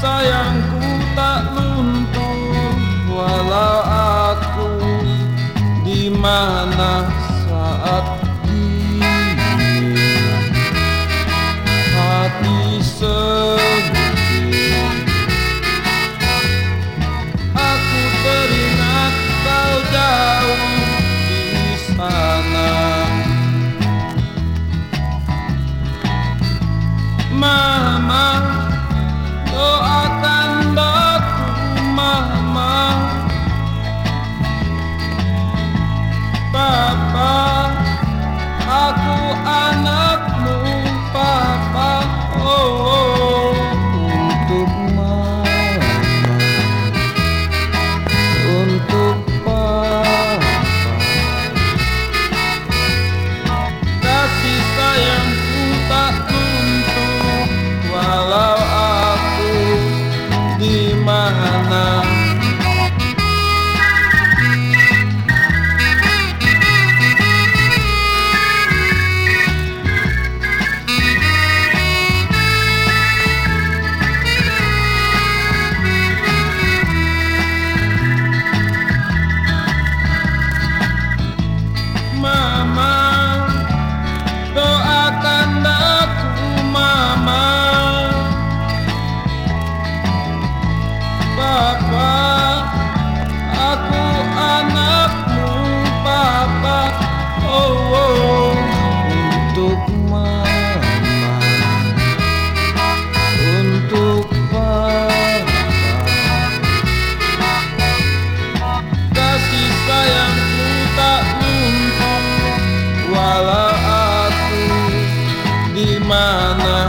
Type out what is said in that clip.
sayangku tak luntur walau aku di mana saat ini. Hati sedih aku teringat kau jauh di sana kala aku di mana